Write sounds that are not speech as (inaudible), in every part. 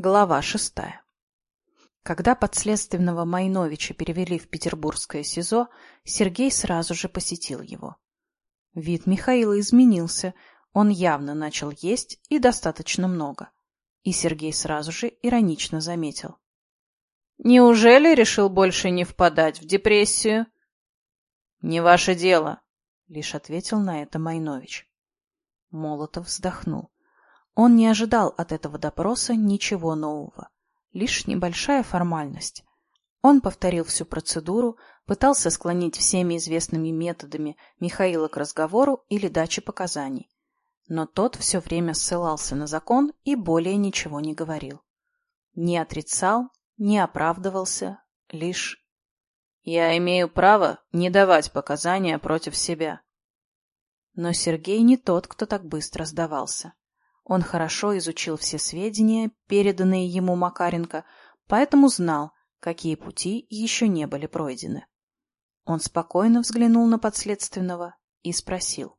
Глава шестая. Когда подследственного Майновича перевели в петербургское СИЗО, Сергей сразу же посетил его. Вид Михаила изменился, он явно начал есть и достаточно много. И Сергей сразу же иронично заметил. «Неужели решил больше не впадать в депрессию?» «Не ваше дело», — лишь ответил на это Майнович. Молотов вздохнул. Он не ожидал от этого допроса ничего нового, лишь небольшая формальность. Он повторил всю процедуру, пытался склонить всеми известными методами Михаила к разговору или даче показаний. Но тот все время ссылался на закон и более ничего не говорил. Не отрицал, не оправдывался, лишь «Я имею право не давать показания против себя». Но Сергей не тот, кто так быстро сдавался. Он хорошо изучил все сведения, переданные ему Макаренко, поэтому знал, какие пути еще не были пройдены. Он спокойно взглянул на подследственного и спросил.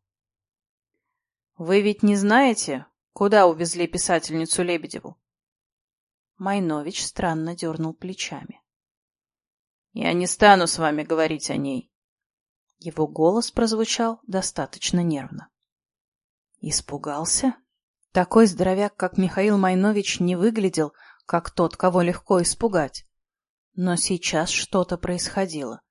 «Вы ведь не знаете, куда увезли писательницу Лебедеву?» Майнович странно дернул плечами. «Я не стану с вами говорить о ней». Его голос прозвучал достаточно нервно. «Испугался?» Такой здоровяк, как Михаил Майнович, не выглядел, как тот, кого легко испугать. Но сейчас что-то происходило.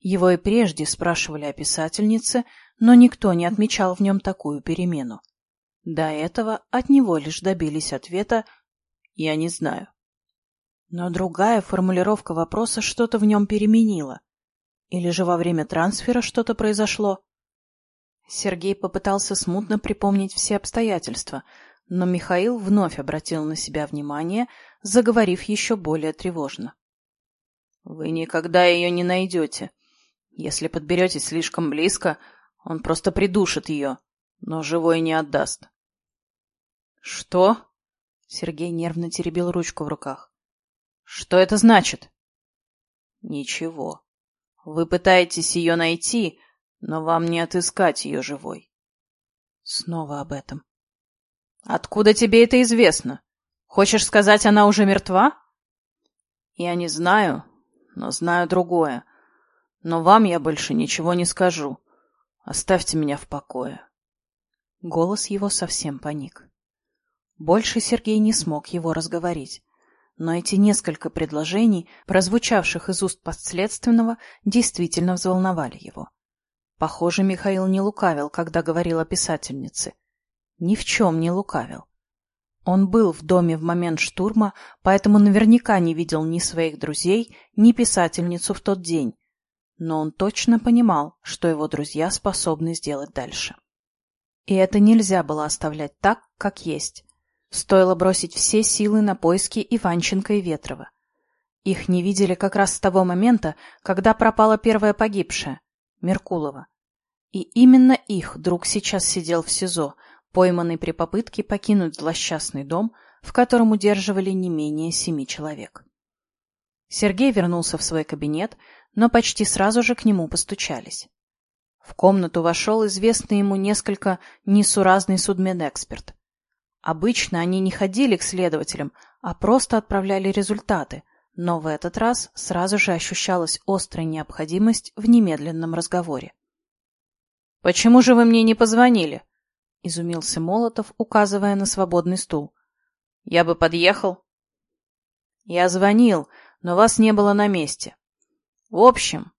Его и прежде спрашивали о писательнице, но никто не отмечал в нем такую перемену. До этого от него лишь добились ответа «я не знаю». Но другая формулировка вопроса что-то в нем переменила. Или же во время трансфера что-то произошло? Сергей попытался смутно припомнить все обстоятельства, но Михаил вновь обратил на себя внимание, заговорив еще более тревожно. «Вы никогда ее не найдете. Если подберетесь слишком близко, он просто придушит ее, но живой не отдаст». «Что?» — Сергей нервно теребил ручку в руках. «Что это значит?» «Ничего. Вы пытаетесь ее найти, но вам не отыскать ее живой». Снова об этом. Откуда тебе это известно? Хочешь сказать, она уже мертва? Я не знаю, но знаю другое. Но вам я больше ничего не скажу. Оставьте меня в покое. Голос его совсем паник. Больше Сергей не смог его разговорить. Но эти несколько предложений, прозвучавших из уст подследственного, действительно взволновали его. Похоже, Михаил не лукавил, когда говорил о писательнице — ни в чем не лукавил. Он был в доме в момент штурма, поэтому наверняка не видел ни своих друзей, ни писательницу в тот день. Но он точно понимал, что его друзья способны сделать дальше. И это нельзя было оставлять так, как есть. Стоило бросить все силы на поиски Иванченко и Ветрова. Их не видели как раз с того момента, когда пропала первая погибшая, Меркулова. И именно их друг сейчас сидел в СИЗО, пойманный при попытке покинуть злосчастный дом, в котором удерживали не менее семи человек. Сергей вернулся в свой кабинет, но почти сразу же к нему постучались. В комнату вошел известный ему несколько несуразный судмедэксперт. Обычно они не ходили к следователям, а просто отправляли результаты, но в этот раз сразу же ощущалась острая необходимость в немедленном разговоре. «Почему же вы мне не позвонили?» — изумился Молотов, указывая на свободный стул. «Я бы подъехал». «Я звонил, но вас не было на месте. В общем...»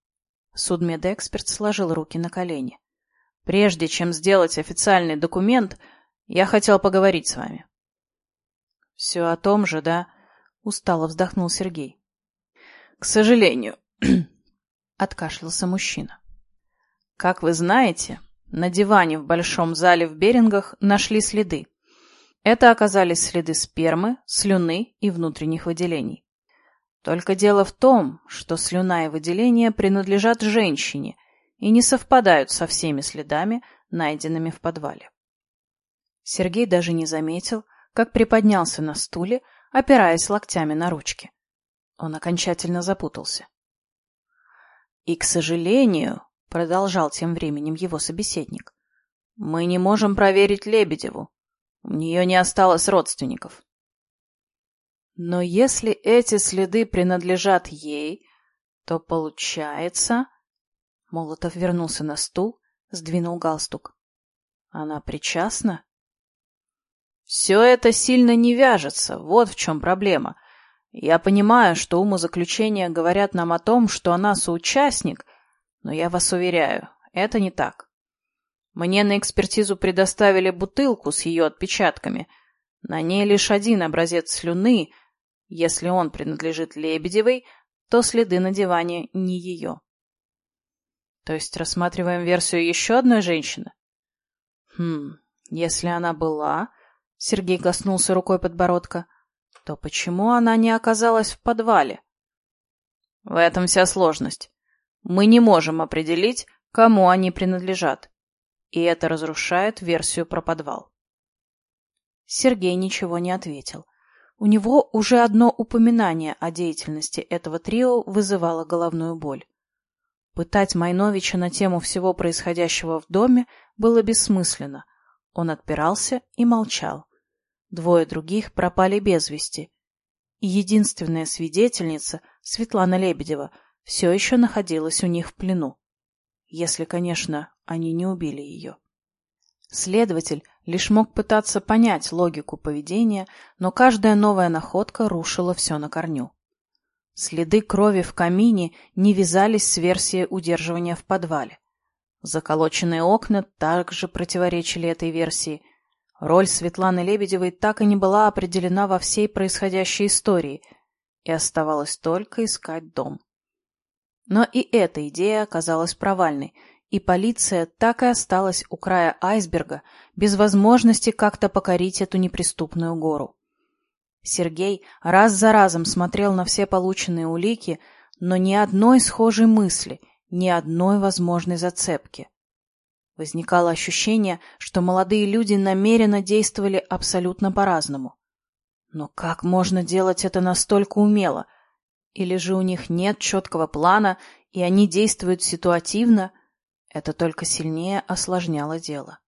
Судмедэксперт сложил руки на колени. «Прежде чем сделать официальный документ, я хотел поговорить с вами». «Все о том же, да?» — устало вздохнул Сергей. «К сожалению», (clears throat) — откашлялся мужчина. «Как вы знаете, на диване в большом зале в Берингах нашли следы. Это оказались следы спермы, слюны и внутренних выделений. Только дело в том, что слюна и выделения принадлежат женщине и не совпадают со всеми следами, найденными в подвале. Сергей даже не заметил, как приподнялся на стуле, опираясь локтями на ручки. Он окончательно запутался. И, к сожалению, — продолжал тем временем его собеседник. «Мы не можем проверить Лебедеву. У нее не осталось родственников». Но если эти следы принадлежат ей, то получается... Молотов вернулся на стул, сдвинул галстук. Она причастна? Все это сильно не вяжется, вот в чем проблема. Я понимаю, что умозаключения говорят нам о том, что она соучастник, но я вас уверяю, это не так. Мне на экспертизу предоставили бутылку с ее отпечатками. На ней лишь один образец слюны. Если он принадлежит Лебедевой, то следы на диване не ее. То есть рассматриваем версию еще одной женщины? Хм, если она была... Сергей коснулся рукой подбородка. То почему она не оказалась в подвале? В этом вся сложность. Мы не можем определить, кому они принадлежат. И это разрушает версию про подвал. Сергей ничего не ответил. У него уже одно упоминание о деятельности этого трио вызывало головную боль. Пытать Майновича на тему всего происходящего в доме было бессмысленно. Он отпирался и молчал. Двое других пропали без вести. И единственная свидетельница, Светлана Лебедева, все еще находилась у них в плену. Если, конечно, они не убили ее. Следователь лишь мог пытаться понять логику поведения, но каждая новая находка рушила все на корню. Следы крови в камине не вязались с версией удерживания в подвале. Заколоченные окна также противоречили этой версии. Роль Светланы Лебедевой так и не была определена во всей происходящей истории, и оставалось только искать дом. Но и эта идея оказалась провальной, и полиция так и осталась у края айсберга без возможности как-то покорить эту неприступную гору. Сергей раз за разом смотрел на все полученные улики, но ни одной схожей мысли, ни одной возможной зацепки. Возникало ощущение, что молодые люди намеренно действовали абсолютно по-разному. Но как можно делать это настолько умело? Или же у них нет четкого плана, и они действуют ситуативно? Это только сильнее осложняло дело.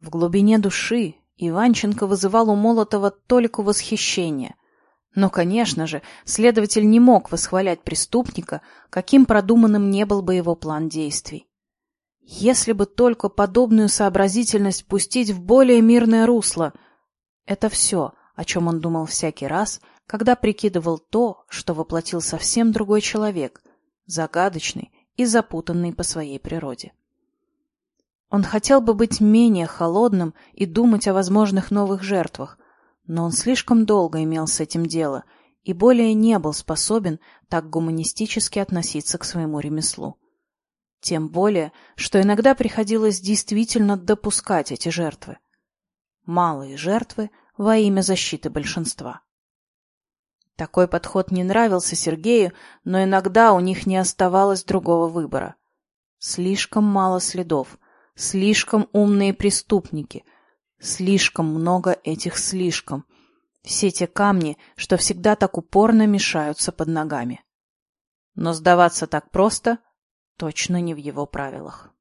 В глубине души Иванченко вызывал у Молотова только восхищение. Но, конечно же, следователь не мог восхвалять преступника, каким продуманным не был бы его план действий. Если бы только подобную сообразительность пустить в более мирное русло. Это все, о чем он думал всякий раз, когда прикидывал то, что воплотил совсем другой человек, загадочный и запутанный по своей природе. Он хотел бы быть менее холодным и думать о возможных новых жертвах, но он слишком долго имел с этим дело и более не был способен так гуманистически относиться к своему ремеслу. Тем более, что иногда приходилось действительно допускать эти жертвы. Малые жертвы во имя защиты большинства. Такой подход не нравился Сергею, но иногда у них не оставалось другого выбора. Слишком мало следов — Слишком умные преступники. Слишком много этих слишком. Все те камни, что всегда так упорно мешаются под ногами. Но сдаваться так просто точно не в его правилах.